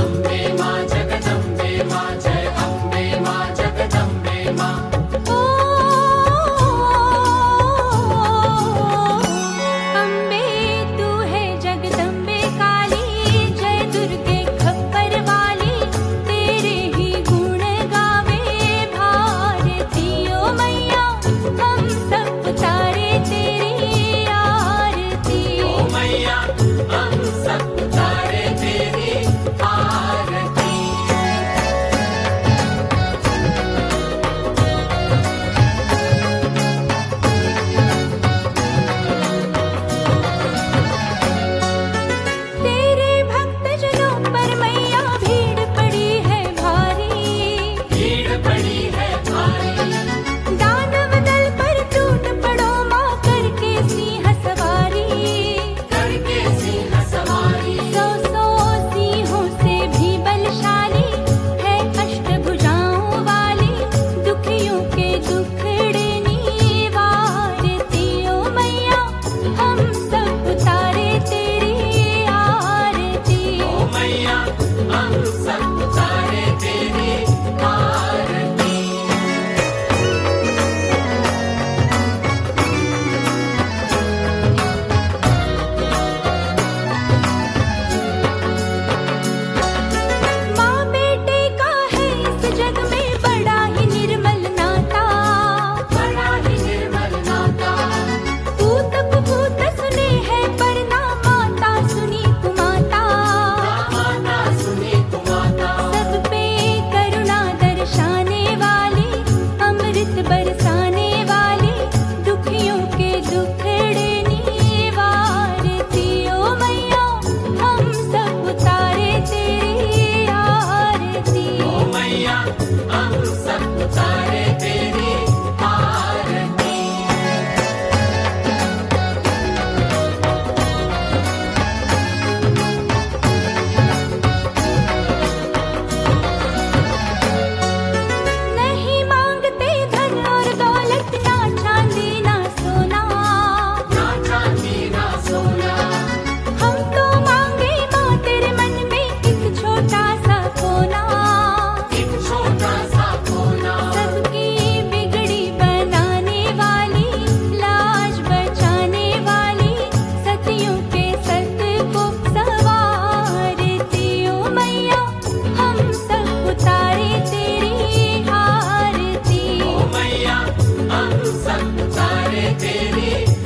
अम्बे माँ जगदम्बे माँ जय अम्बे माँ जगदम्बे माँ As you संग तेरी